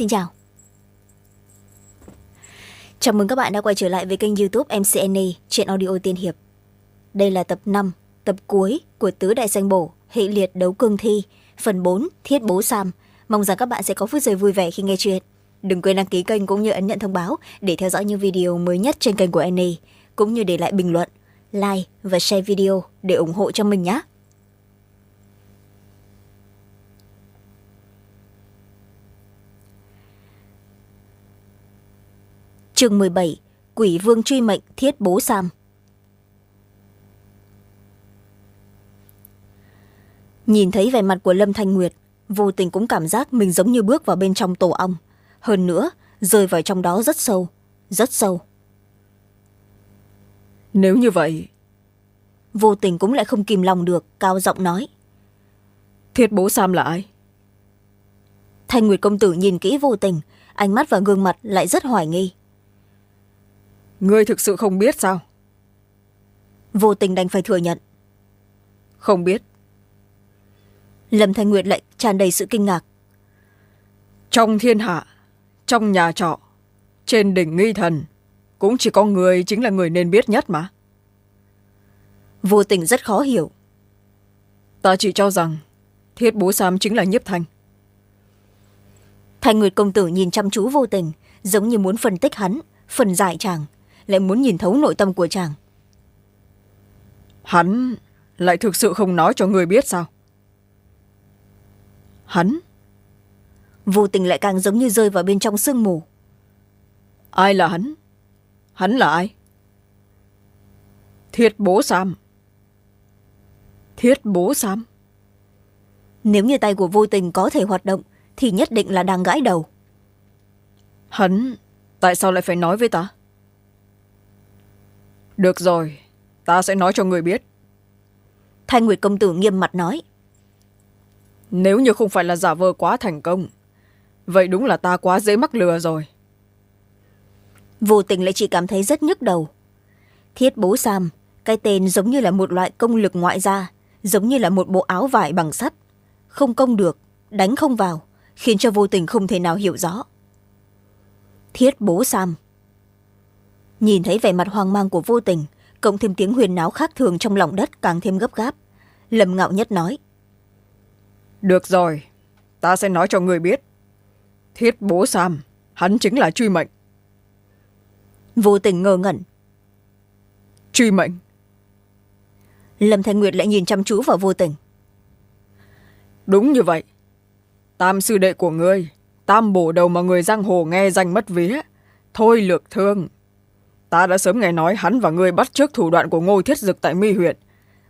xin chào. Chào mừng các bạn đã quay trở lại với kênh youtube mcna chuyện audio tiên hiệp. Đây là tập năm, tập cuối của tứ đại danh bổ, hệ liệt đấu cương thi, phần bốn, thiết bố sam. Mong rằng các bạn sẽ có phút giây vui vẻ khi nghe chuyện. Đừng quên đăng ký kênh cũng như ấn nhận thông báo để theo dõi những video mới nhất trên kênh của Annie cũng như để lại bình luận, like và share video để ủng hộ cho mình nhé. Chương mười bảy quỷ vương truy mệnh thiết bố sam. Nhìn thấy vẻ mặt của lâm thanh nguyệt vô tình cũng cảm giác mình giống như bước vào bên trong tổ ong. Hơn nữa rơi vào trong đó rất sâu rất sâu. Nếu như vậy vô tình cũng lại không kìm lòng được cao giọng nói. Thiết bố sam là ai? Thanh nguyệt công tử nhìn kỹ vô tình ánh mắt và gương mặt lại rất hoài nghi ngươi thực sự không biết sao? Vô tình đành phải thừa nhận. Không biết. Lâm thanh nguyệt lại tràn đầy sự kinh ngạc. Trong thiên hạ trong nhà trọ trên đỉnh nghi thần cũng chỉ có người chính là người nên biết nhất mà. Vô tình rất khó hiểu. Ta chỉ cho rằng thiết bố sam chính là nhiếp thanh. Thanh nguyệt công tử nhìn chăm chú vô tình giống như muốn phân tích hắn phần giải chàng lại muốn nhìn thấu nội tâm của chàng. Hắn lại thực sự không nói cho người biết sao? Hắn? Vô tình lại càng giống như rơi vào bên trong sương mù. Ai là hắn? Hắn là ai? Thiết bố sam. Thiết bố sam. Nếu như tay của vô tình có thể hoạt động thì nhất định là đang gãi đầu. Hắn tại sao lại phải nói với ta được rồi ta sẽ nói cho người biết. Thanh nguyệt công tử nghiêm mặt nói. Nếu như không phải là giả vờ quá thành công vậy đúng là ta quá dễ mắc lừa rồi. Vô tình lại chỉ cảm thấy rất nhức đầu. Thiết bố sam cái tên giống như là một loại công lực ngoại gia giống như là một bộ áo vải bằng sắt. Không công được đánh không vào khiến cho vô tình không thể nào hiểu rõ. Thiết bố sam nhìn thấy vẻ mặt hoang mang của vô tình cộng thêm tiếng huyền náo khác thường trong lòng đất càng thêm gấp gáp. Lâm ngạo nhất nói được rồi ta sẽ nói cho người biết. Thiết bố sam hắn chính là truy mệnh. Vô tình ngơ ngẩn. Truy mệnh? Lâm thanh nguyệt lại nhìn chăm chú vào vô tình. Đúng như vậy. Tam sư đệ của ngươi tam bổ đầu mà người giang hồ nghe danh mất vía thôi lược thương ta đã sớm nghe nói hắn và ngươi bắt trước thủ đoạn của ngô thiết dực tại mi huyện.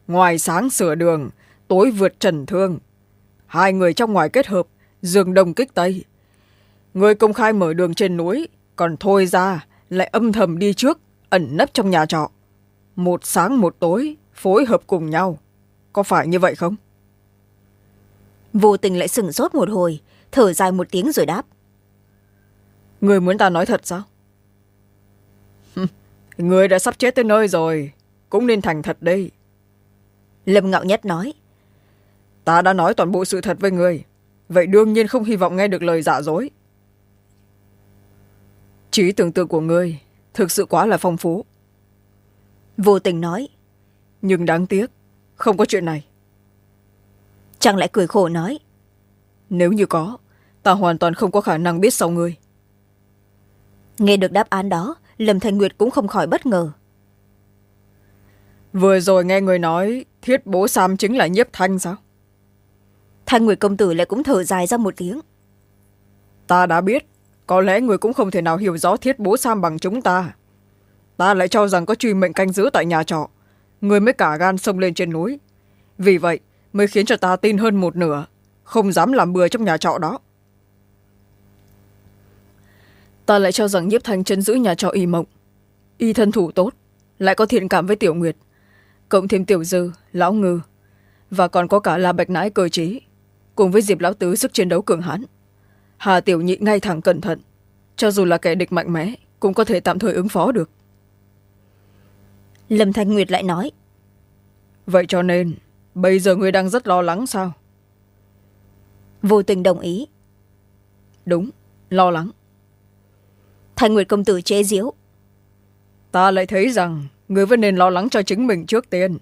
Ngoài sáng sửa đường tối vượt trần thương. Hai người trong ngoài kết hợp dương đông kích tây. Người công khai mở đường trên núi còn thôi ra lại âm thầm đi trước ẩn nấp trong nhà trọ. Một sáng một tối phối hợp cùng nhau. Có phải như vậy không? Vô tình lại sửng sốt một hồi thở dài một tiếng rồi đáp. Người muốn ta nói thật sao người đã sắp chết tới nơi rồi cũng nên thành thật đi. Lâm ngạo nhất nói ta đã nói toàn bộ sự thật với người vậy đương nhiên không hy vọng nghe được lời giả dối. Trí tưởng tượng của ngươi thực sự quá là phong phú. Vô tình nói nhưng đáng tiếc không có chuyện này. Chàng lại cười khổ nói nếu như có ta hoàn toàn không có khả năng biết sau ngươi nghe được đáp án đó lâm thanh nguyệt cũng không khỏi bất ngờ. Vừa rồi nghe người nói thiết bố sam chính là nhiếp thanh sao? Thanh nguyệt công tử lại cũng thở dài ra một tiếng. Ta đã biết có lẽ người cũng không thể nào hiểu rõ thiết bố sam bằng chúng ta. Ta lại cho rằng có truy mệnh canh giữ tại nhà trọ. Người mới cả gan xông lên trên núi. Vì vậy mới khiến cho ta tin hơn một nửa không dám làm bừa trong nhà trọ đó ta lại cho rằng nhiếp thanh chân giữ nhà trọ y mộng. Y thân thủ tốt lại có thiện cảm với tiểu nguyệt cộng thêm tiểu dư lão ngư và còn có cả la bạch nãi cơ trí cùng với diệp lão tứ sức chiến đấu cường hãn. Hà tiểu nhị ngay thẳng cẩn thận cho dù là kẻ địch mạnh mẽ cũng có thể tạm thời ứng phó được. Lâm thanh nguyệt lại nói vậy cho nên bây giờ ngươi đang rất lo lắng sao? Vô tình đồng ý. Đúng lo lắng thanh nguyệt công tử chế diếu ta lại thấy rằng người vẫn nên lo lắng cho chính mình trước tiên.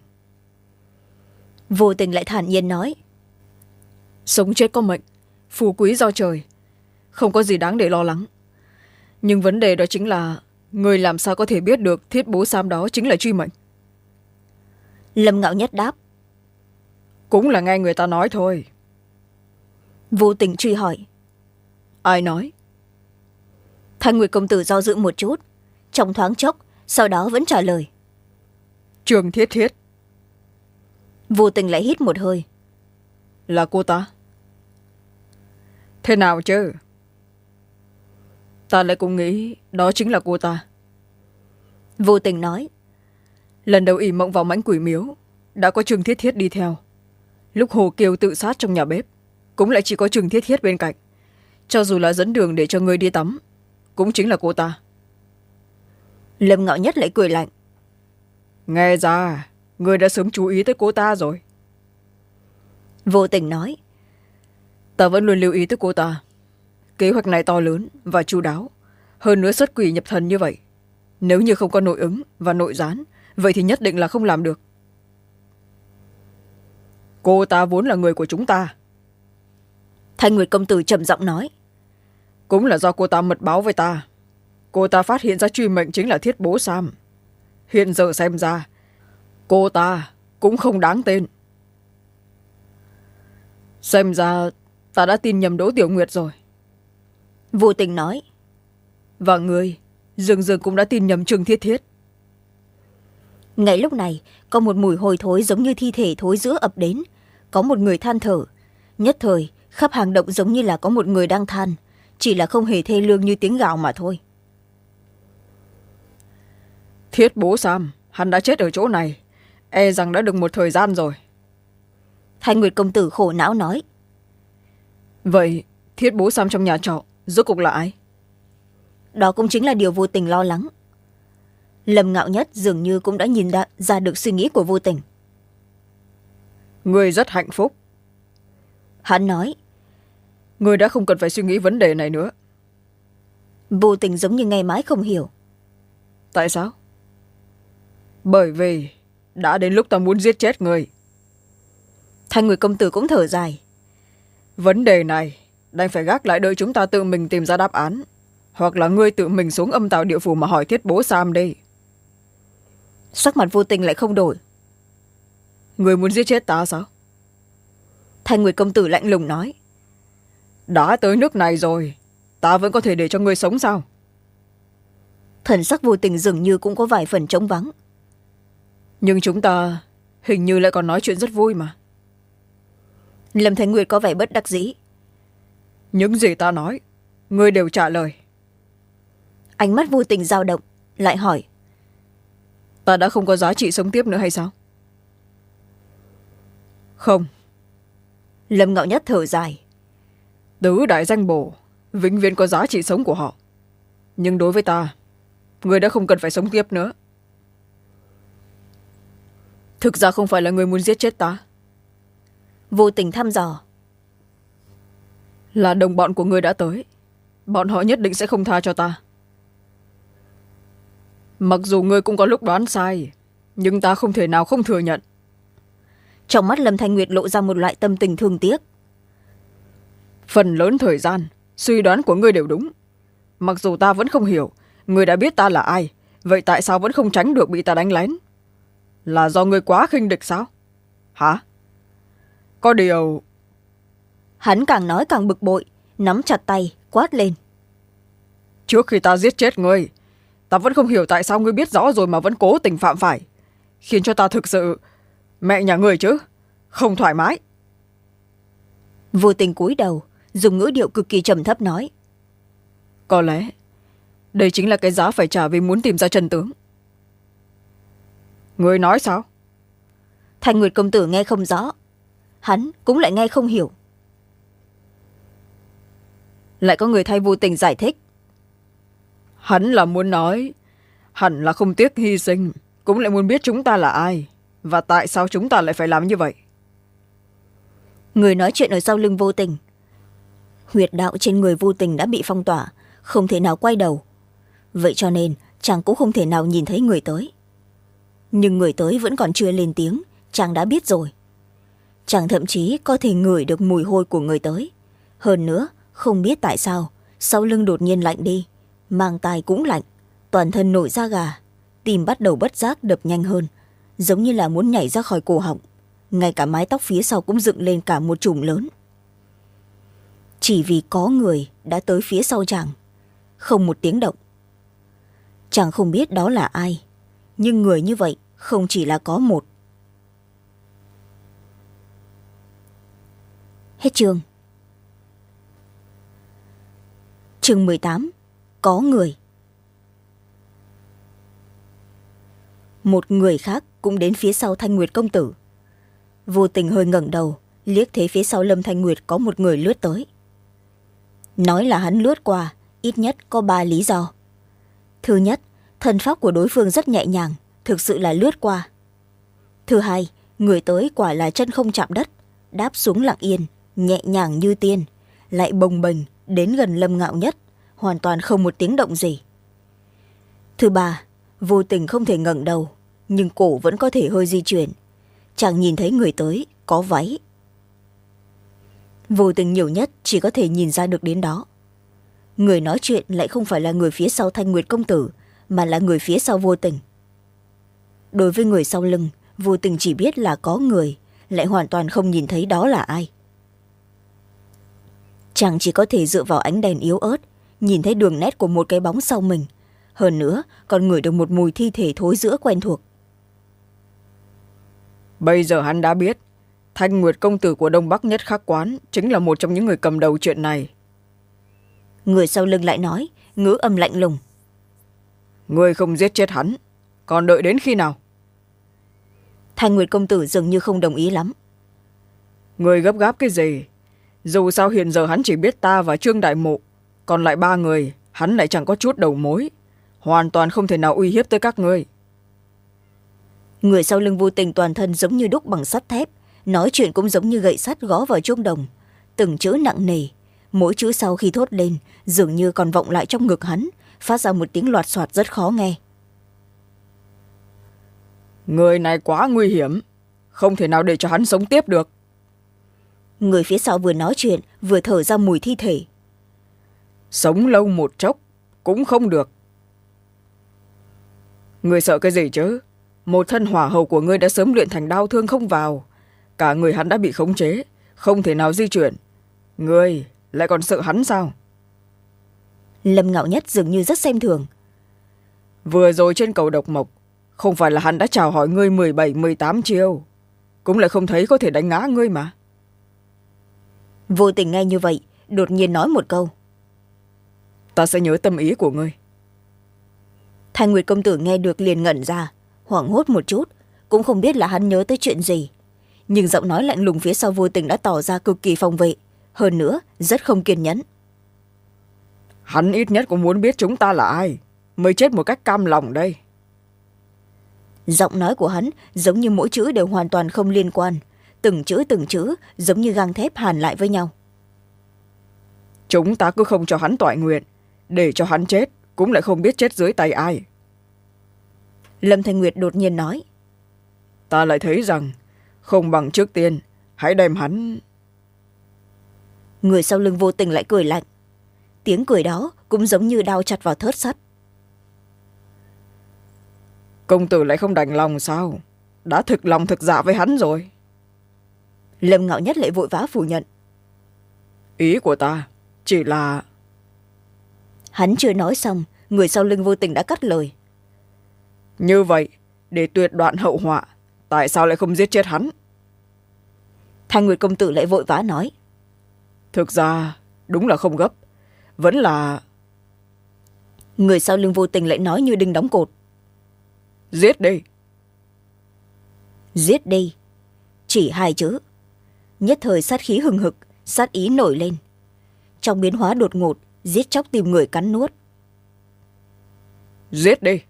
Vô tình lại thản nhiên nói. Sống chết có mệnh phù quý do trời không có gì đáng để lo lắng. Nhưng vấn đề đó chính là người làm sao có thể biết được thiết bố sam đó chính là truy mệnh. Lâm ngạo nhất đáp. Cũng là nghe người ta nói thôi. Vô tình truy hỏi. Ai nói thanh nguyệt công tử do dự một chút. Trong thoáng chốc sau đó vẫn trả lời. Trường thiết thiết. Vô tình lại hít một hơi. Là cô ta. Thế nào chứ? Ta lại cũng nghĩ đó chính là cô ta. Vô tình nói. Lần đầu ỉ mộng vào mãnh quỷ miếu đã có trường thiết thiết đi theo. Lúc hồ kiều tự sát trong nhà bếp cũng lại chỉ có trường thiết thiết bên cạnh. Cho dù là dẫn đường để cho người đi tắm cũng chính là cô ta. Lâm ngạo nhất lại cười lạnh. Nghe ra người đã sớm chú ý tới cô ta rồi. Vô tình nói ta vẫn luôn lưu ý tới cô ta. Kế hoạch này to lớn và chu đáo. Hơn nữa xuất quỷ nhập thần như vậy. Nếu như không có nội ứng và nội gián vậy thì nhất định là không làm được. Cô ta vốn là người của chúng ta. Thanh nguyệt công tử trầm giọng nói cũng là do cô ta mật báo với ta. Cô ta phát hiện ra truy mệnh chính là thiết bố sam. Hiện giờ xem ra cô ta cũng không đáng tên. Xem ra ta đã tin nhầm đỗ tiểu nguyệt rồi. Vô tình nói. Và người dường dường cũng đã tin nhầm trương thiết thiết. Ngay lúc này có một mùi hôi thối giống như thi thể thối giữa ập đến. Có một người than thở. Nhất thời khắp hàng động giống như là có một người đang than chỉ là không hề thê lương như tiếng gào mà thôi. Thiết bố sam hắn đã chết ở chỗ này. E rằng đã được một thời gian rồi. Thanh nguyệt công tử khổ não nói. Vậy thiết bố sam trong nhà trọ rốt cục là ai? Đó cũng chính là điều vô tình lo lắng. Lâm ngạo nhất dường như cũng đã nhìn ra, ra được suy nghĩ của vô tình. Người rất hạnh phúc. Hắn nói người đã không cần phải suy nghĩ vấn đề này nữa. Vô tình giống như nghe mãi không hiểu. Tại sao? Bởi vì đã đến lúc ta muốn giết chết người. Thanh người công tử cũng thở dài. Vấn đề này đành phải gác lại đợi chúng ta tự mình tìm ra đáp án hoặc là ngươi tự mình xuống âm tạo địa phủ mà hỏi thiết bố sam đi. Sắc mặt vô tình lại không đổi. Người muốn giết chết ta sao? Thanh nguyệt công tử lạnh lùng nói đã tới nước này rồi. Ta vẫn có thể để cho ngươi sống sao? Thần sắc vô tình dường như cũng có vài phần trống vắng. Nhưng chúng ta hình như lại còn nói chuyện rất vui mà. Lâm thanh nguyệt có vẻ bất đắc dĩ. Những gì ta nói ngươi đều trả lời. Ánh mắt vô tình dao động lại hỏi. Ta đã không có giá trị sống tiếp nữa hay sao? Không. Lâm ngạo nhất thở dài tứ đại danh bổ vĩnh viễn có giá trị sống của họ. Nhưng đối với ta người đã không cần phải sống tiếp nữa. Thực ra không phải là người muốn giết chết ta. Vô tình thăm dò. Là đồng bọn của người đã tới bọn họ nhất định sẽ không tha cho ta. Mặc dù ngươi cũng có lúc đoán sai nhưng ta không thể nào không thừa nhận. Trong mắt lâm thanh nguyệt lộ ra một loại tâm tình thương tiếc phần lớn thời gian suy đoán của ngươi đều đúng. Mặc dù ta vẫn không hiểu ngươi đã biết ta là ai vậy tại sao vẫn không tránh được bị ta đánh lén? Là do ngươi quá khinh địch sao? Hả? Có điều hắn càng nói càng bực bội nắm chặt tay quát lên. Trước khi ta giết chết ngươi ta vẫn không hiểu tại sao ngươi biết rõ rồi mà vẫn cố tình phạm phải. Khiến cho ta thực sự mẹ nhà ngươi chứ không thoải mái. Vô tình cúi đầu dùng ngữ điệu cực kỳ trầm thấp nói. Có lẽ đây chính là cái giá phải trả vì muốn tìm ra chân tướng. Ngươi nói sao? Thanh nguyệt công tử nghe không rõ. Hắn cũng lại nghe không hiểu. Lại có người thay vô tình giải thích. Hắn là muốn nói hẳn là không tiếc hy sinh cũng lại muốn biết chúng ta là ai và tại sao chúng ta lại phải làm như vậy? Người nói chuyện ở sau lưng vô tình huyệt đạo trên người vô tình đã bị phong tỏa, không thể nào quay đầu. Vậy cho nên, chàng cũng không thể nào nhìn thấy người tới. Nhưng người tới vẫn còn chưa lên tiếng, chàng đã biết rồi. Chàng thậm chí có thể ngửi được mùi hôi của người tới. Hơn nữa, không biết tại sao, sau lưng đột nhiên lạnh đi, mang tai cũng lạnh, toàn thân nổi da gà, tim bắt đầu bất giác đập nhanh hơn, giống như là muốn nhảy ra khỏi cổ họng. Ngay cả mái tóc phía sau cũng dựng lên cả một chùm lớn chỉ vì có người đã tới phía sau chàng. Không một tiếng động. Chàng không biết đó là ai, nhưng người như vậy không chỉ là có một. Hết chương. Chương mười tám, có người. Một người khác cũng đến phía sau thanh nguyệt công tử. Vô tình hơi ngẩng đầu, liếc thấy phía sau lâm thanh nguyệt có một người lướt tới nói là hắn lướt qua, ít nhất có ba lý do. Thứ nhất thân pháp của đối phương rất nhẹ nhàng, thực sự là lướt qua. Thứ hai, người tới quả là chân không chạm đất, đáp xuống lặng yên, nhẹ nhàng như tiên, lại bồng bềnh, đến gần lâm ngạo nhất, hoàn toàn không một tiếng động gì. Thứ ba, vô tình không thể ngẩng đầu, nhưng cổ vẫn có thể hơi di chuyển. Chàng nhìn thấy người tới, có váy vô tình nhiều nhất chỉ có thể nhìn ra được đến đó. Người nói chuyện lại không phải là người phía sau thanh nguyệt công tử, mà là người phía sau vô tình. Đối với người sau lưng, vô tình chỉ biết là có người, lại hoàn toàn không nhìn thấy đó là ai. Chàng chỉ có thể dựa vào ánh đèn yếu ớt, nhìn thấy đường nét của một cái bóng sau mình. Hơn nữa, còn ngửi được một mùi thi thể thối giữa quen thuộc. Bây giờ hắn đã biết thanh nguyệt công tử của đông bắc nhất khắc quán chính là một trong những người cầm đầu chuyện này. Người sau lưng lại nói ngữ âm lạnh lùng. Người không giết chết hắn còn đợi đến khi nào? Thanh nguyệt công tử dường như không đồng ý lắm. Người gấp gáp cái gì? Dù sao hiện giờ hắn chỉ biết ta và trương đại mộ còn lại ba người hắn lại chẳng có chút đầu mối hoàn toàn không thể nào uy hiếp tới các ngươi. Người sau lưng vô tình toàn thân giống như đúc bằng sắt thép nói chuyện cũng giống như gậy sắt gõ vào chuông đồng. Từng chữ nặng nề. Mỗi chữ sau khi thốt lên dường như còn vọng lại trong ngực hắn phát ra một tiếng loạt soạt rất khó nghe. Người này quá nguy hiểm. Không thể nào để cho hắn sống tiếp được. Người phía sau vừa nói chuyện vừa thở ra mùi thi thể. Sống lâu một chốc cũng không được. Người sợ cái gì chứ? Một thân hỏa hầu của ngươi đã sớm luyện thành đau thương không vào cả người hắn đã bị khống chế không thể nào di chuyển. Ngươi lại còn sợ hắn sao? Lâm ngạo nhất dường như rất xem thường. Vừa rồi trên cầu độc mộc không phải là hắn đã chào hỏi ngươi mười bảy mười tám chiêu cũng lại không thấy có thể đánh ngã ngươi mà. Vô tình nghe như vậy đột nhiên nói một câu. Ta sẽ nhớ tâm ý của ngươi. Thanh nguyệt công tử nghe được liền ngẩn ra hoảng hốt một chút cũng không biết là hắn nhớ tới chuyện gì nhưng giọng nói lạnh lùng phía sau vô tình đã tỏ ra cực kỳ phòng vệ. Hơn nữa rất không kiên nhẫn. Hắn ít nhất cũng muốn biết chúng ta là ai mới chết một cách cam lòng đây. Giọng nói của hắn giống như mỗi chữ đều hoàn toàn không liên quan. Từng chữ từng chữ giống như gang thép hàn lại với nhau. Chúng ta cứ không cho hắn toại nguyện. Để cho hắn chết cũng lại không biết chết dưới tay ai. Lâm thanh nguyệt đột nhiên nói. Ta lại thấy rằng không bằng trước tiên hãy đem hắn. Người sau lưng vô tình lại cười lạnh. Tiếng cười đó cũng giống như đau chặt vào thớt sắt. Công tử lại không đành lòng sao? Đã thực lòng thực dạ với hắn rồi. Lâm ngạo nhất lại vội vã phủ nhận. Ý của ta chỉ là hắn chưa nói xong người sau lưng vô tình đã cắt lời. Như vậy để tuyệt đoạn hậu họa tại sao lại không giết chết hắn? Thanh nguyệt công tử lại vội vã nói. Thực ra đúng là không gấp. Vẫn là người sau lưng vô tình lại nói như đinh đóng cột. Giết đi. Giết đi. Chỉ hai chữ. Nhất thời sát khí hừng hực sát ý nổi lên. Trong biến hóa đột ngột giết chóc tìm người cắn nuốt. Giết đi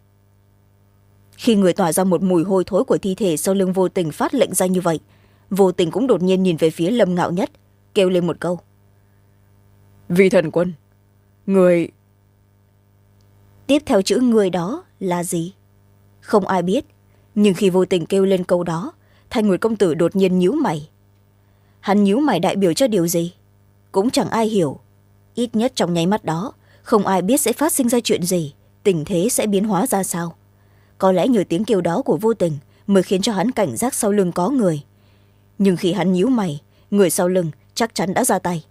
khi người tỏa ra một mùi hôi thối của thi thể sau lưng vô tình phát lệnh ra như vậy. Vô tình cũng đột nhiên nhìn về phía lâm ngạo nhất kêu lên một câu. Vì thần quân người tiếp theo chữ người đó là gì? Không ai biết nhưng khi vô tình kêu lên câu đó thanh nguyệt công tử đột nhiên nhíu mày. Hắn nhíu mày đại biểu cho điều gì? Cũng chẳng ai hiểu. Ít nhất trong nháy mắt đó không ai biết sẽ phát sinh ra chuyện gì tình thế sẽ biến hóa ra sao có lẽ nhờ tiếng kêu đó của vô tình mới khiến cho hắn cảnh giác sau lưng có người. Nhưng khi hắn nhíu mày, người sau lưng chắc chắn đã ra tay.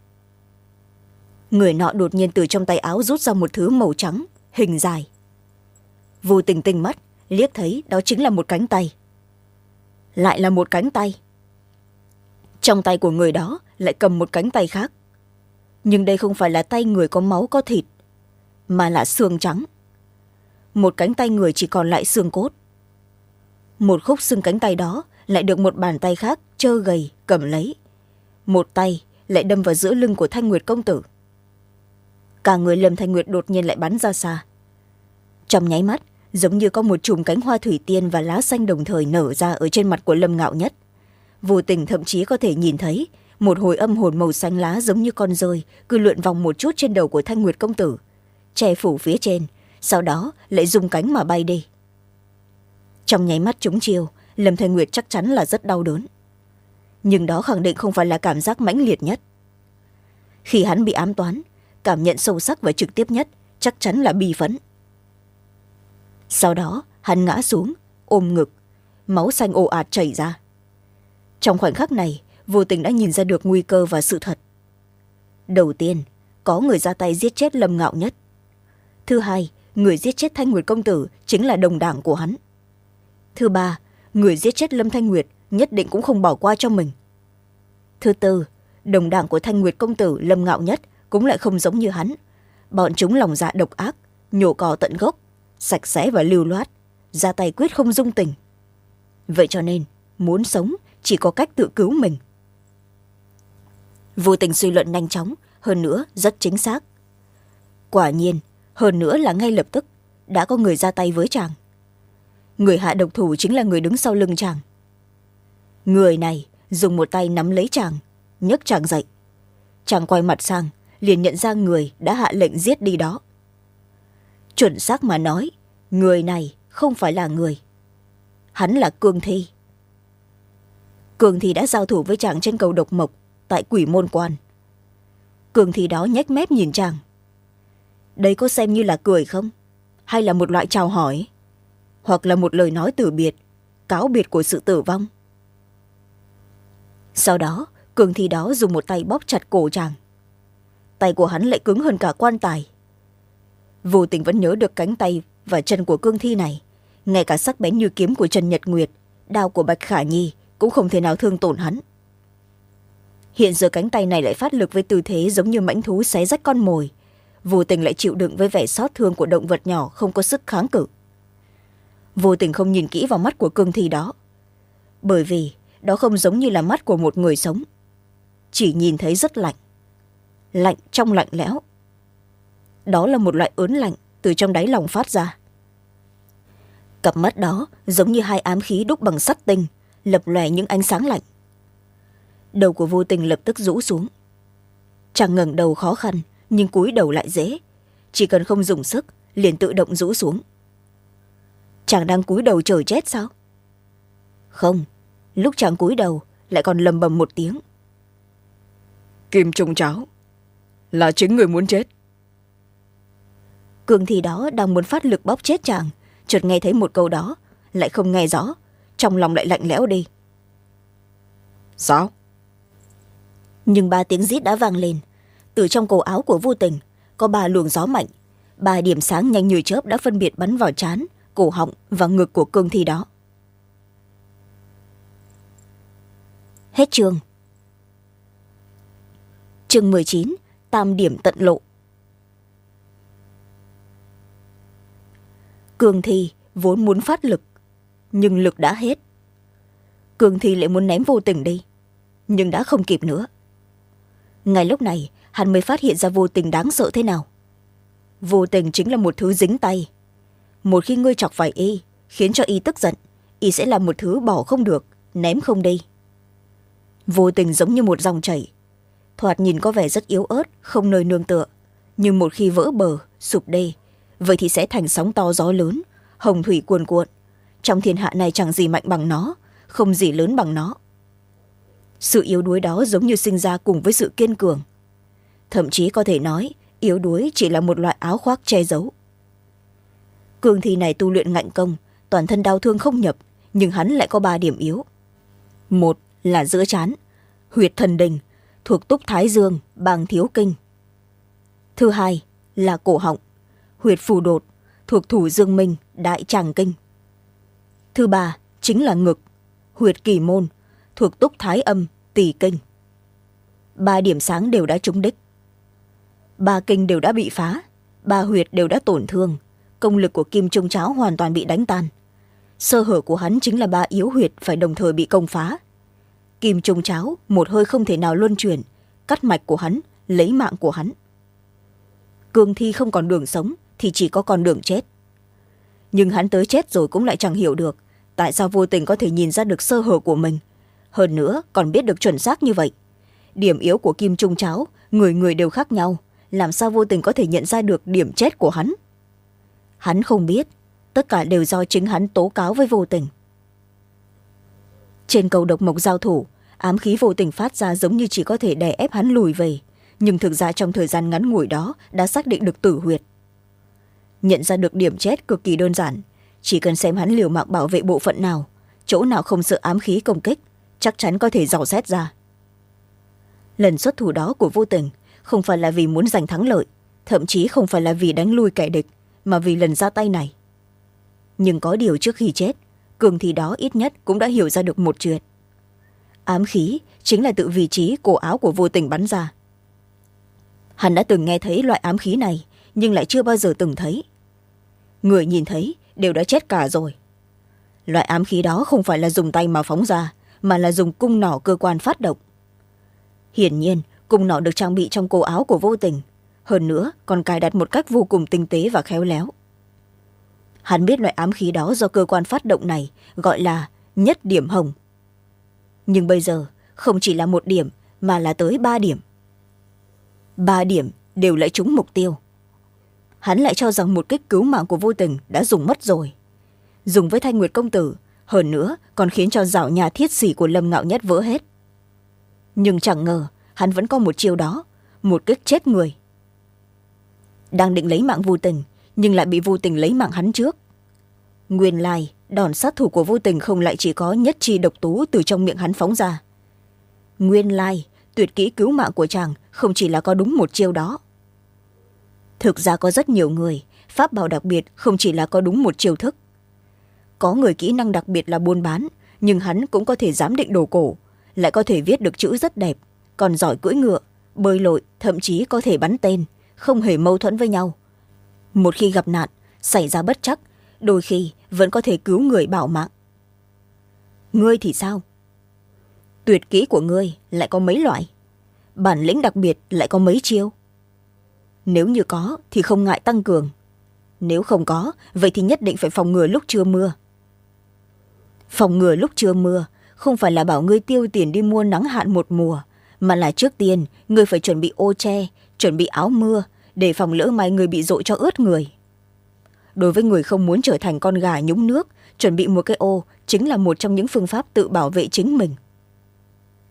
Người nọ đột nhiên từ trong tay áo rút ra một thứ màu trắng, hình dài. Vô tình tinh mắt, liếc thấy đó chính là một cánh tay. Lại là một cánh tay. Trong tay của người đó lại cầm một cánh tay khác. Nhưng đây không phải là tay người có máu có thịt, mà là xương trắng một cánh tay người chỉ còn lại xương cốt. Một khúc xương cánh tay đó lại được một bàn tay khác trơ gầy, cầm lấy. Một tay lại đâm vào giữa lưng của thanh nguyệt công tử. Cả người lâm thanh nguyệt đột nhiên lại bắn ra xa. Trong nháy mắt, giống như có một chùm cánh hoa thủy tiên và lá xanh đồng thời nở ra ở trên mặt của lâm ngạo nhất. Vô tình thậm chí có thể nhìn thấy một hồi âm hồn màu xanh lá giống như con rơi, cứ lượn vòng một chút trên đầu của thanh nguyệt công tử. Che phủ phía trên sau đó lại dùng cánh mà bay đi. Trong nháy mắt trúng chiều lâm thanh nguyệt chắc chắn là rất đau đớn. Nhưng đó khẳng định không phải là cảm giác mãnh liệt nhất. Khi hắn bị ám toán, cảm nhận sâu sắc và trực tiếp nhất, chắc chắn là bi phấn. Sau đó, hắn ngã xuống, ôm ngực, máu xanh ồ ạt chảy ra. Trong khoảnh khắc này, vô tình đã nhìn ra được nguy cơ và sự thật. Đầu tiên, có người ra tay giết chết lâm ngạo nhất. Thứ hai người giết chết thanh nguyệt công tử chính là đồng đảng của hắn. Thứ ba, người giết chết lâm thanh nguyệt nhất định cũng không bỏ qua cho mình. Thứ tư, đồng đảng của thanh nguyệt công tử lâm ngạo nhất cũng lại không giống như hắn. Bọn chúng lòng dạ độc ác, nhổ cỏ tận gốc, sạch sẽ và lưu loát, ra tay quyết không dung tình. Vậy cho nên, muốn sống chỉ có cách tự cứu mình. Vô tình suy luận nhanh chóng, hơn nữa rất chính xác. Quả nhiên hơn nữa là ngay lập tức, đã có người ra tay với chàng. Người hạ độc thủ chính là người đứng sau lưng chàng. Người này dùng một tay nắm lấy chàng, nhấc chàng dậy. Chàng quay mặt sang, liền nhận ra người đã hạ lệnh giết đi đó. Chuẩn xác mà nói, người này không phải là người. Hắn là cương thi. Cương thi đã giao thủ với chàng trên cầu độc mộc tại quỷ môn quan. Cương thi đó nhếch mép nhìn chàng đây có xem như là cười không? Hay là một loại chào hỏi? Hoặc là một lời nói từ biệt, cáo biệt của sự tử vong? Sau đó, cường thi đó dùng một tay bóp chặt cổ chàng. Tay của hắn lại cứng hơn cả quan tài. Vô tình vẫn nhớ được cánh tay và chân của cương thi này, ngay cả sắc bén như kiếm của trần nhật nguyệt, đao của bạch khả nhi cũng không thể nào thương tổn hắn. Hiện giờ cánh tay này lại phát lực với tư thế giống như mãnh thú xé rách con mồi vô tình lại chịu đựng với vẻ xót thương của động vật nhỏ không có sức kháng cự. Vô tình không nhìn kỹ vào mắt của cương thi đó. Bởi vì đó không giống như là mắt của một người sống. Chỉ nhìn thấy rất lạnh. Lạnh trong lạnh lẽo. Đó là một loại ớn lạnh từ trong đáy lòng phát ra. Cặp mắt đó giống như hai ám khí đúc bằng sắt tinh, lập lòe những ánh sáng lạnh. Đầu của vô tình lập tức rũ xuống. Chàng ngẩng đầu khó khăn nhưng cúi đầu lại dễ. Chỉ cần không dùng sức liền tự động rũ xuống. Chàng đang cúi đầu chờ chết sao? Không lúc chàng cúi đầu lại còn lầm bầm một tiếng. Kim trùng cháo là chính người muốn chết. Cường thì đó đang muốn phát lực bóp chết chàng chợt nghe thấy một câu đó lại không nghe rõ trong lòng lại lạnh lẽo đi. Sao? Nhưng ba tiếng rít đã vang lên từ trong cổ áo của vô tình có ba luồng gió mạnh, ba điểm sáng nhanh như chớp đã phân biệt bắn vào trán, cổ họng và ngực của cương thi đó. Hết chương. Chương mười chín, tam điểm tận lộ. Cương thi vốn muốn phát lực, nhưng lực đã hết. Cương thi lại muốn ném vô tình đi, nhưng đã không kịp nữa. Ngay lúc này hắn mới phát hiện ra vô tình đáng sợ thế nào. Vô tình chính là một thứ dính tay. Một khi ngươi chọc phải y, khiến cho y tức giận, y sẽ là một thứ bỏ không được, ném không đi vô tình giống như một dòng chảy. Thoạt nhìn có vẻ rất yếu ớt, không nơi nương tựa. Nhưng một khi vỡ bờ, sụp đê, vậy thì sẽ thành sóng to gió lớn, hồng thủy cuồn cuộn. Trong thiên hạ này chẳng gì mạnh bằng nó, không gì lớn bằng nó. Sự yếu đuối đó giống như sinh ra cùng với sự kiên cường thậm chí có thể nói, yếu đuối chỉ là một loại áo khoác che giấu. Cường thi này tu luyện ngạnh công, toàn thân đau thương không nhập, nhưng hắn lại có ba điểm yếu. Một là giữa chán, huyệt thần đình, thuộc túc thái dương, bàng thiếu kinh. Thứ hai là cổ họng, huyệt phù đột, thuộc thủ dương minh, đại tràng kinh. Thứ ba chính là ngực, huyệt kỳ môn, thuộc túc thái âm tỷ kinh. Ba điểm sáng đều đã trúng đích ba kinh đều đã bị phá, ba huyệt đều đã tổn thương, công lực của kim trung cháo hoàn toàn bị đánh tan. Sơ hở của hắn chính là ba yếu huyệt phải đồng thời bị công phá. Kim trung cháo một hơi không thể nào luân chuyển, cắt mạch của hắn, lấy mạng của hắn. Cương thi không còn đường sống thì chỉ có con đường chết. Nhưng hắn tới chết rồi cũng lại chẳng hiểu được tại sao vô tình có thể nhìn ra được sơ hở của mình. Hơn nữa còn biết được chuẩn xác như vậy. Điểm yếu của kim trung cháo, người người đều khác nhau làm sao vô tình có thể nhận ra được điểm chết của hắn? Hắn không biết. Tất cả đều do chính hắn tố cáo với vô tình. Trên cầu độc mộc giao thủ, ám khí vô tình phát ra giống như chỉ có thể đè ép hắn lùi về. Nhưng thực ra trong thời gian ngắn ngủi đó đã xác định được tử huyệt. Nhận ra được điểm chết cực kỳ đơn giản. Chỉ cần xem hắn liều mạng bảo vệ bộ phận nào, chỗ nào không sợ ám khí công kích, chắc chắn có thể dò xét ra. Lần xuất thủ đó của vô tình không phải là vì muốn giành thắng lợi, thậm chí không phải là vì đánh lui kẻ địch, mà vì lần ra tay này. Nhưng có điều trước khi chết, cường thì đó ít nhất cũng đã hiểu ra được một chuyện. Ám khí chính là tự vị trí cổ áo của vô tình bắn ra. Hắn đã từng nghe thấy loại ám khí này, nhưng lại chưa bao giờ từng thấy. Người nhìn thấy đều đã chết cả rồi. Loại ám khí đó không phải là dùng tay mà phóng ra, mà là dùng cung nỏ cơ quan phát động. Hiển nhiên cung nọ được trang bị trong cổ áo của vô tình. Hơn nữa còn cài đặt một cách vô cùng tinh tế và khéo léo. Hắn biết loại ám khí đó do cơ quan phát động này gọi là nhất điểm hồng. Nhưng bây giờ, không chỉ là một điểm, mà là tới ba điểm. Ba điểm đều lại trúng mục tiêu. Hắn lại cho rằng một kích cứu mạng của vô tình đã dùng mất rồi. Dùng với thanh nguyệt công tử, hơn nữa còn khiến cho rào nhà thiết xỉ của lâm ngạo nhất vỡ hết. Nhưng chẳng ngờ hắn vẫn có một chiêu đó, một kích chết người. Đang định lấy mạng vô tình, nhưng lại bị vô tình lấy mạng hắn trước. Nguyên lai, đòn sát thủ của vô tình không lại chỉ có nhất chi độc tú từ trong miệng hắn phóng ra. Nguyên lai, tuyệt kỹ cứu mạng của chàng không chỉ là có đúng một chiêu đó. Thực ra có rất nhiều người, pháp bảo đặc biệt không chỉ là có đúng một chiêu thức. Có người kỹ năng đặc biệt là buôn bán, nhưng hắn cũng có thể giám định đồ cổ, lại có thể viết được chữ rất đẹp còn giỏi cưỡi ngựa, bơi lội, thậm chí có thể bắn tên, không hề mâu thuẫn với nhau. Một khi gặp nạn, xảy ra bất chắc, đôi khi vẫn có thể cứu người bảo mạng. Ngươi thì sao? Tuyệt kỹ của ngươi lại có mấy loại? Bản lĩnh đặc biệt lại có mấy chiêu? Nếu như có thì không ngại tăng cường. Nếu không có, vậy thì nhất định phải phòng ngừa lúc chưa mưa. Phòng ngừa lúc chưa mưa không phải là bảo ngươi tiêu tiền đi mua nắng hạn một mùa mà là trước tiên, người phải chuẩn bị ô che, chuẩn bị áo mưa để phòng lỡ may người bị dội cho ướt người. Đối với người không muốn trở thành con gà nhúng nước, chuẩn bị một cái ô chính là một trong những phương pháp tự bảo vệ chính mình.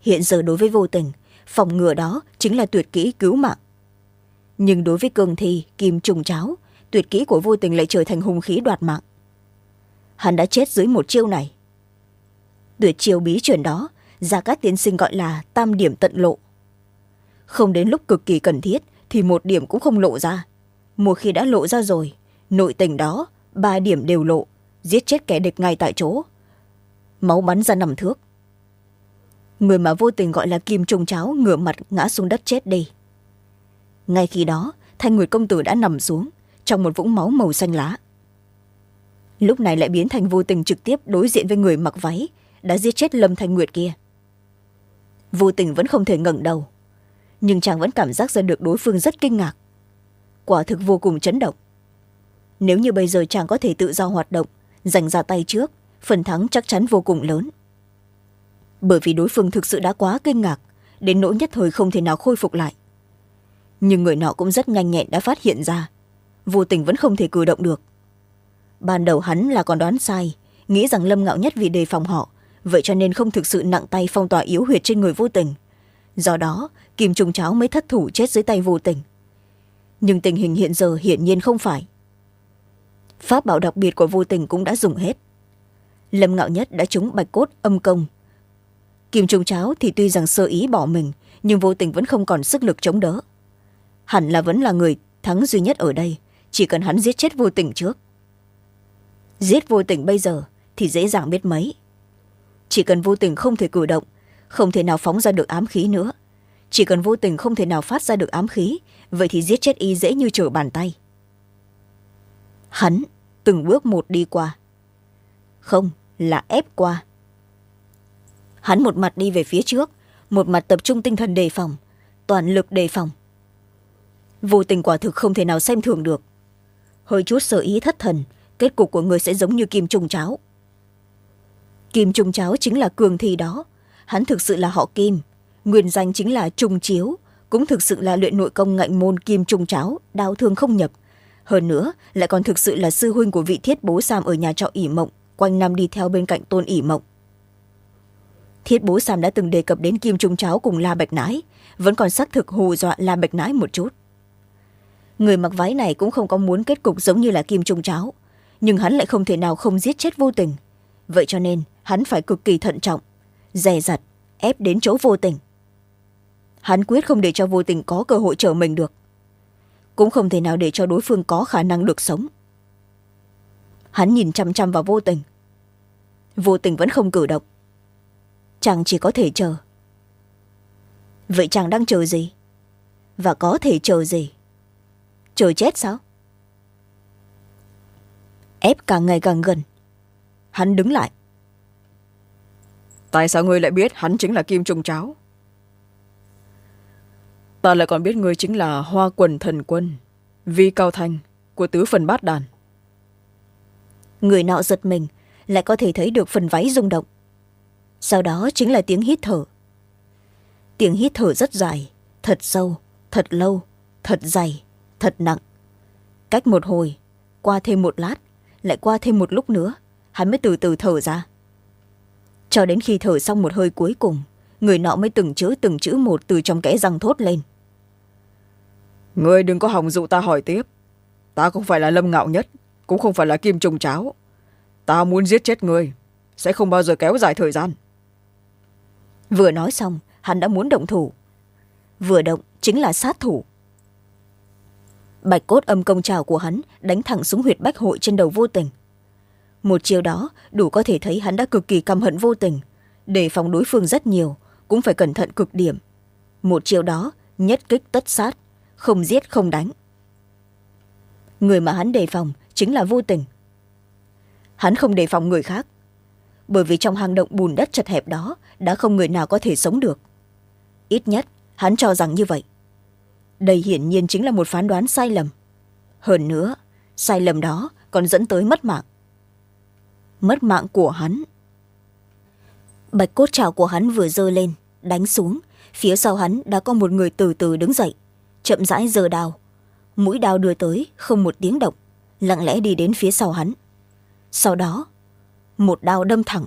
Hiện giờ đối với vô tình, phòng ngừa đó chính là tuyệt kỹ cứu mạng. Nhưng đối với cường thi, kim trùng cháo, tuyệt kỹ của vô tình lại trở thành hung khí đoạt mạng. Hắn đã chết dưới một chiêu này. Tuyệt chiêu bí truyền đó ra các tiên sinh gọi là tam điểm tận lộ. Không đến lúc cực kỳ cần thiết, thì một điểm cũng không lộ ra. Một khi đã lộ ra rồi, nội tình đó, ba điểm đều lộ, giết chết kẻ địch ngay tại chỗ. Máu bắn ra nằm thước. Người mà vô tình gọi là kim trung cháo ngửa mặt ngã xuống đất chết đi. Ngay khi đó, thanh nguyệt công tử đã nằm xuống, trong một vũng máu màu xanh lá. Lúc này lại biến thành vô tình trực tiếp đối diện với người mặc váy, đã giết chết lâm thanh nguyệt kia vô tình vẫn không thể ngẩng đầu. Nhưng chàng vẫn cảm giác ra được đối phương rất kinh ngạc. Quả thực vô cùng chấn động. Nếu như bây giờ chàng có thể tự do hoạt động, giành ra tay trước, phần thắng chắc chắn vô cùng lớn. Bởi vì đối phương thực sự đã quá kinh ngạc, đến nỗi nhất thời không thể nào khôi phục lại. Nhưng người nọ cũng rất nhanh nhẹn đã phát hiện ra. Vô tình vẫn không thể cử động được. Ban đầu hắn là còn đoán sai, nghĩ rằng lâm ngạo nhất vì đề phòng họ vậy cho nên không thực sự nặng tay phong tỏa yếu huyệt trên người vô tình. Do đó, kim trung cháo mới thất thủ chết dưới tay vô tình. Nhưng tình hình hiện giờ hiển nhiên không phải. Pháp bảo đặc biệt của vô tình cũng đã dùng hết. Lâm ngạo nhất đã trúng bạch cốt âm công. Kim trung cháo thì tuy rằng sơ ý bỏ mình, nhưng vô tình vẫn không còn sức lực chống đỡ. Hẳn là vẫn là người thắng duy nhất ở đây, chỉ cần hắn giết chết vô tình trước. Giết vô tình bây giờ thì dễ dàng biết mấy chỉ cần vô tình không thể cử động, không thể nào phóng ra được ám khí nữa. Chỉ cần vô tình không thể nào phát ra được ám khí, vậy thì giết chết y dễ như trở bàn tay. Hắn từng bước một đi qua. Không, là ép qua. Hắn một mặt đi về phía trước, một mặt tập trung tinh thần đề phòng, toàn lực đề phòng. Vô tình quả thực không thể nào xem thường được. Hơi chút sở ý thất thần, kết cục của người sẽ giống như kim trùng cháo kim trung cháo chính là cường thi đó. Hắn thực sự là họ kim. Nguyên danh chính là trung chiếu, cũng thực sự là luyện nội công ngạnh môn kim trung cháo, đau thương không nhập. Hơn nữa, lại còn thực sự là sư huynh của vị thiết bố sam ở nhà trọ ỉ mộng, quanh năm đi theo bên cạnh tôn ỉ mộng. Thiết bố sam đã từng đề cập đến kim trung cháo cùng la bạch nãi, vẫn còn xác thực hù dọa la bạch nãi một chút. Người mặc váy này cũng không có muốn kết cục giống như là kim trung cháo, nhưng hắn lại không thể nào không giết chết vô tình. Vậy cho nên hắn phải cực kỳ thận trọng, dè dặt, ép đến chỗ vô tình. Hắn quyết không để cho vô tình có cơ hội trở mình được, cũng không thể nào để cho đối phương có khả năng được sống. Hắn nhìn chăm chăm vào vô tình vô tình vẫn không cử động chàng chỉ có thể chờ. Vậy chàng đang chờ gì? Và có thể chờ gì? Chờ chết sao? Ép càng ngày càng gần, hắn đứng lại tại sao ngươi lại biết hắn chính là kim trung cháo? Ta lại còn biết ngươi chính là hoa quần thần quân, vi cao thanh của tứ phần bát đàn. Người nọ giật mình, lại có thể thấy được phần váy rung động. Sau đó chính là tiếng hít thở. Tiếng hít thở rất dài, thật sâu, thật lâu, thật dày, thật nặng. Cách một hồi, qua thêm một lát, lại qua thêm một lúc nữa, hắn mới từ từ thở ra cho đến khi thở xong một hơi cuối cùng người nọ mới từng chữ từng chữ một từ trong kẽ răng thốt lên. Người đừng có hòng dụ ta hỏi tiếp. Ta không phải là lâm ngạo nhất cũng không phải là kim trùng cháo. Ta muốn giết chết người sẽ không bao giờ kéo dài thời gian. Vừa nói xong hắn đã muốn động thủ. Vừa động chính là sát thủ. Bạch cốt âm công trào của hắn đánh thẳng xuống huyệt bách hội trên đầu vô tình một chiều đó đủ có thể thấy hắn đã cực kỳ căm hận vô tình. Đề phòng đối phương rất nhiều, cũng phải cẩn thận cực điểm. Một chiều đó nhất kích tất sát, không giết không đánh. Người mà hắn đề phòng chính là vô tình. Hắn không đề phòng người khác, bởi vì trong hang động bùn đất chật hẹp đó đã không người nào có thể sống được. Ít nhất, hắn cho rằng như vậy. Đây hiển nhiên chính là một phán đoán sai lầm. Hơn nữa, sai lầm đó còn dẫn tới mất mạng mất mạng của hắn. Bạch cốt trào của hắn vừa giơ lên, đánh xuống. Phía sau hắn đã có một người từ từ đứng dậy, chậm rãi giơ đào mũi đao đưa tới, không một tiếng động, lặng lẽ đi đến phía sau hắn. Sau đó, một đao đâm thẳng.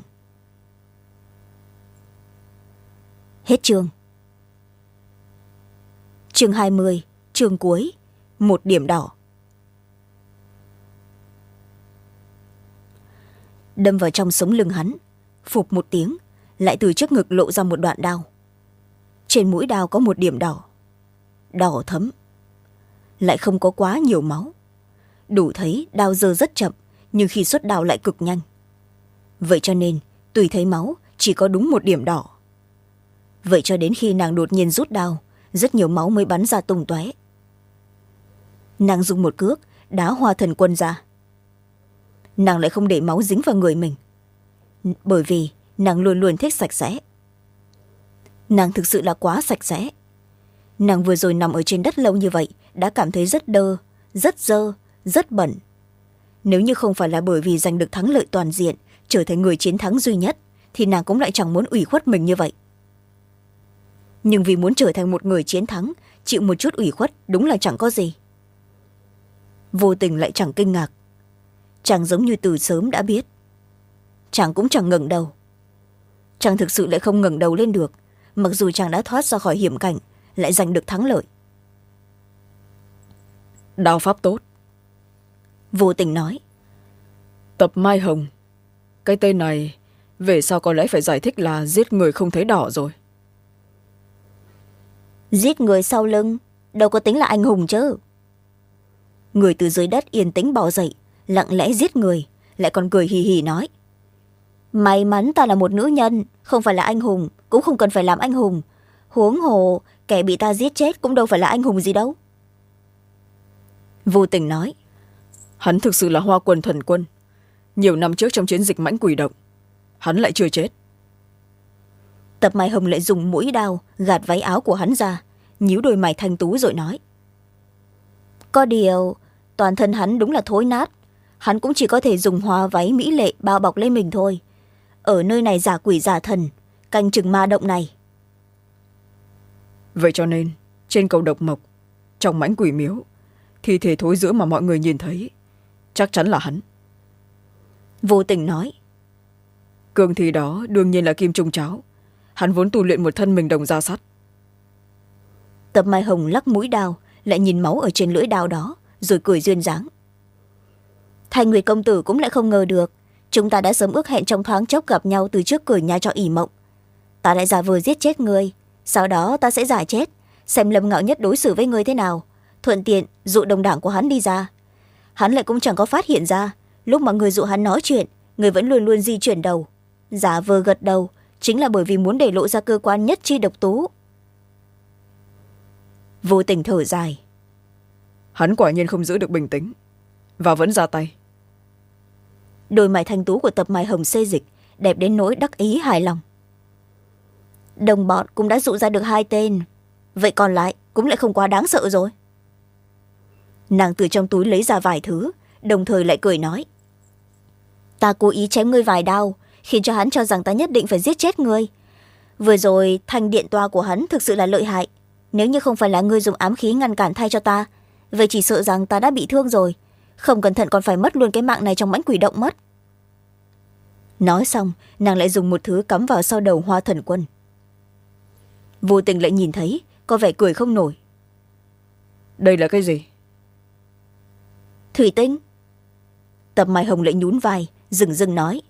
Hết chương. Chương hai mươi, chương cuối, một điểm đỏ. Đâm vào trong sống lưng hắn. Phục một tiếng, lại từ trước ngực lộ ra một đoạn đao. Trên mũi đao có một điểm đỏ. Đỏ thấm. Lại không có quá nhiều máu. Đủ thấy đao dơ rất chậm, nhưng khi xuất đao lại cực nhanh. Vậy cho nên, tùy thấy máu, chỉ có đúng một điểm đỏ. Vậy cho đến khi nàng đột nhiên rút đao, rất nhiều máu mới bắn ra tung tóe. Nàng dùng một cước, đá hoa thần quân ra nàng lại không để máu dính vào người mình. Bởi vì nàng luôn luôn thích sạch sẽ. Nàng thực sự là quá sạch sẽ. Nàng vừa rồi nằm ở trên đất lâu như vậy đã cảm thấy rất đơ, rất dơ, rất bẩn. Nếu như không phải là bởi vì giành được thắng lợi toàn diện, trở thành người chiến thắng duy nhất, thì nàng cũng lại chẳng muốn ủy khuất mình như vậy. Nhưng vì muốn trở thành một người chiến thắng, chịu một chút ủy khuất đúng là chẳng có gì. Vô tình lại chẳng kinh ngạc chàng giống như từ sớm đã biết. Chàng cũng chẳng ngẩng đầu. Chàng thực sự lại không ngẩng đầu lên được mặc dù chàng đã thoát ra khỏi hiểm cảnh lại giành được thắng lợi. Đao pháp tốt. Vô tình nói. Tập mai hồng cái tên này về sau có lẽ phải giải thích là giết người không thấy đỏ rồi. Giết người sau lưng đâu có tính là anh hùng chứ. Người từ dưới đất yên tĩnh bỏ dậy lặng lẽ giết người lại còn cười hì hì nói. May mắn ta là một nữ nhân không phải là anh hùng cũng không cần phải làm anh hùng. Huống hồ kẻ bị ta giết chết cũng đâu phải là anh hùng gì đâu. Vô tình nói hắn thực sự là hoa quân thần quân. Nhiều năm trước trong chiến dịch mãnh quỷ động hắn lại chưa chết. Tập mai hồng lại dùng mũi đao gạt váy áo của hắn ra nhíu đôi mày thanh tú rồi nói. Có điều toàn thân hắn đúng là thối nát hắn cũng chỉ có thể dùng hoa váy mỹ lệ bao bọc lên mình thôi. Ở nơi này giả quỷ giả thần canh chừng ma động này. Vậy cho nên trên cầu độc mộc trong mãnh quỷ miếu thi thể thối giữa mà mọi người nhìn thấy chắc chắn là hắn. Vô tình nói cường thi đó đương nhiên là kim trung cháo. Hắn vốn tu luyện một thân mình đồng ra sắt. Tập mai hồng lắc mũi đao lại nhìn máu ở trên lưỡi đao đó rồi cười duyên dáng thanh nguyệt công tử cũng lại không ngờ được. Chúng ta đã sớm ước hẹn trong thoáng chốc gặp nhau từ trước cửa nhà cho ỉ mộng. Ta lại giả vờ giết chết người sau đó ta sẽ giải chết. Xem lâm ngạo nhất đối xử với người thế nào. Thuận tiện dụ đồng đảng của hắn đi ra. Hắn lại cũng chẳng có phát hiện ra. Lúc mà người dụ hắn nói chuyện, người vẫn luôn luôn di chuyển đầu. Giả vờ gật đầu, chính là bởi vì muốn để lộ ra cơ quan nhất chi độc tú. Vô tình thở dài. Hắn quả nhiên không giữ được bình tĩnh và vẫn ra tay đôi mày thanh tú của tập mai hồng xê dịch, đẹp đến nỗi đắc ý hài lòng. Đồng bọn cũng đã dụ ra được hai tên, vậy còn lại cũng lại không quá đáng sợ rồi. Nàng từ trong túi lấy ra vài thứ, đồng thời lại cười nói, ta cố ý chém ngươi vài đau khiến cho hắn cho rằng ta nhất định phải giết chết ngươi. Vừa rồi thanh điện toa của hắn thực sự là lợi hại, nếu như không phải là ngươi dùng ám khí ngăn cản thay cho ta, vậy chỉ sợ rằng ta đã bị thương rồi không cẩn thận còn phải mất luôn cái mạng này trong mãnh quỷ động mất. Nói xong nàng lại dùng một thứ cắm vào sau đầu hoa thần quân. Vô tình lại nhìn thấy có vẻ cười không nổi. Đây là cái gì? Thủy tinh. Tập mai hồng lại nhún vai dừng dừng nói.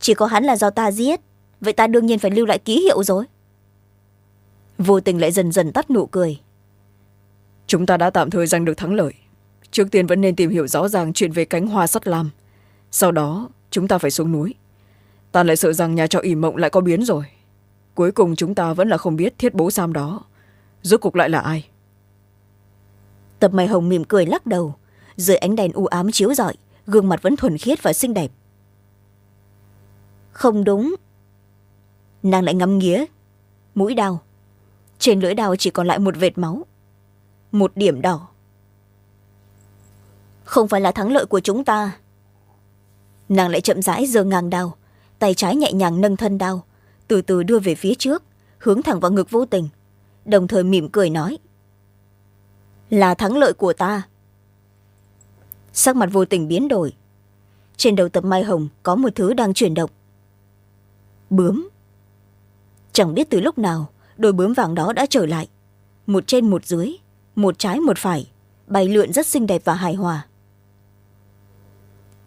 Chỉ có hắn là do ta giết vậy ta đương nhiên phải lưu lại ký hiệu rồi. Vô tình lại dần dần tắt nụ cười. Chúng ta đã tạm thời giành được thắng lợi trước tiên vẫn nên tìm hiểu rõ ràng chuyện về cánh hoa sắt lam. Sau đó, chúng ta phải xuống núi. Ta lại sợ rằng nhà trọ ỉ mộng lại có biến rồi. Cuối cùng chúng ta vẫn là không biết thiết bố sam đó rốt cục lại là ai. Tập mày hồng mỉm cười lắc đầu. Dưới ánh đèn u ám chiếu rọi, gương mặt vẫn thuần khiết và xinh đẹp. Không đúng. Nàng lại ngắm nghía. Mũi đau trên lưỡi đau chỉ còn lại một vệt máu. Một điểm đỏ không phải là thắng lợi của chúng ta. Nàng lại chậm rãi giơ ngang đao, tay trái nhẹ nhàng nâng thân đao, từ từ đưa về phía trước, hướng thẳng vào ngực vô tình, đồng thời mỉm cười nói, là thắng lợi của ta. Sắc mặt vô tình biến đổi. Trên đầu tập mai hồng có một thứ đang chuyển động. Bướm. Chẳng biết từ lúc nào, đôi bướm vàng đó đã trở lại. Một trên một dưới, một trái một phải, bay lượn rất xinh đẹp và hài hòa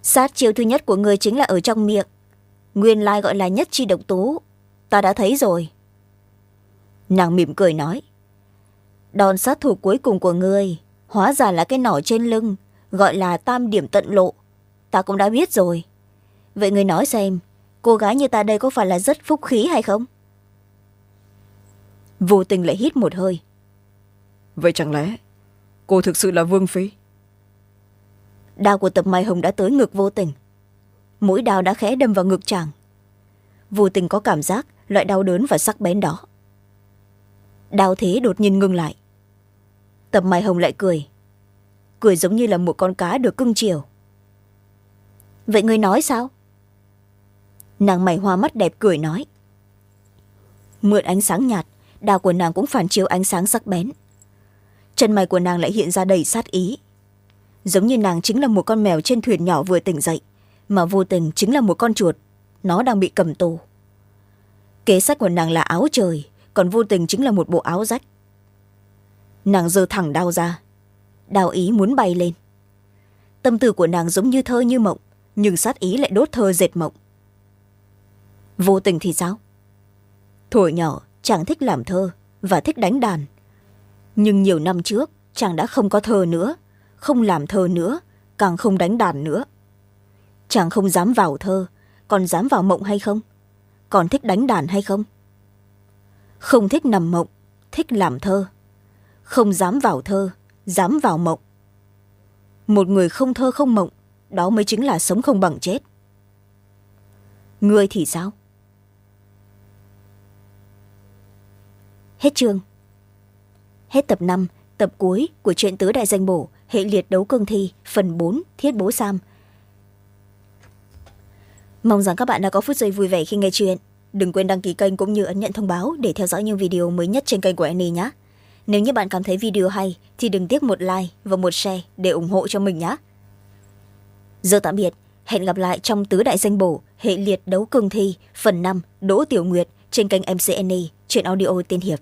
sát chiêu thứ nhất của người chính là ở trong miệng. Nguyên lai gọi là nhất chi độc tố ta đã thấy rồi. Nàng mỉm cười nói. Đòn sát thủ cuối cùng của ngươi, hóa ra là cái nỏ trên lưng, gọi là tam điểm tận lộ. Ta cũng đã biết rồi. Vậy người nói xem, cô gái như ta đây có phải là rất phúc khí hay không? Vô tình lại hít một hơi. Vậy chẳng lẽ cô thực sự là vương phi? Đao của tập mai hồng đã tới ngực vô tình. Mũi đao đã khẽ đâm vào ngực chàng. Vô tình có cảm giác loại đau đớn và sắc bén đó. Đau thế đột nhiên ngưng lại. Tập mai hồng lại cười. Cười giống như là một con cá được cưng chiều. Vậy người nói sao? Nàng mày hoa mắt đẹp cười nói. Mượn ánh sáng nhạt, đao của nàng cũng phản chiếu ánh sáng sắc bén. Chân mày của nàng lại hiện ra đầy sát ý giống như nàng chính là một con mèo trên thuyền nhỏ vừa tỉnh dậy, mà vô tình chính là một con chuột. Nó đang bị cầm tù. Kế sách của nàng là áo trời, còn vô tình chính là một bộ áo rách. Nàng giơ thẳng đao ra. Đao ý muốn bay lên. Tâm tư của nàng giống như thơ như mộng, nhưng sát ý lại đốt thơ dệt mộng. Vô tình thì sao? Thổi nhỏ chàng thích làm thơ và thích đánh đàn. Nhưng nhiều năm trước, chàng đã không có thơ nữa không làm thơ nữa, càng không đánh đàn nữa. Chàng không dám vào thơ, còn dám vào mộng hay không? Còn thích đánh đàn hay không? Không thích nằm mộng, thích làm thơ. Không dám vào thơ, dám vào mộng. Một người không thơ không mộng, đó mới chính là sống không bằng chết. Ngươi thì sao? Hết chương. Hết tập năm, tập cuối của truyện tứ đại danh bổ hệ liệt đấu cương thi, phần bốn, thiết bố sam. Mong rằng các bạn đã có phút giây vui vẻ khi nghe chuyện. Đừng quên đăng ký kênh cũng như ấn nhận thông báo để theo dõi những video mới nhất trên kênh của annie nhé. Nếu như bạn cảm thấy video hay thì đừng tiếc một like và một share để ủng hộ cho mình nhé. Giờ tạm biệt. Hẹn gặp lại trong tứ đại danh bổ hệ liệt đấu cương thi, phần năm, đỗ tiểu nguyệt trên kênh mcne chuyện audio tiên hiệp.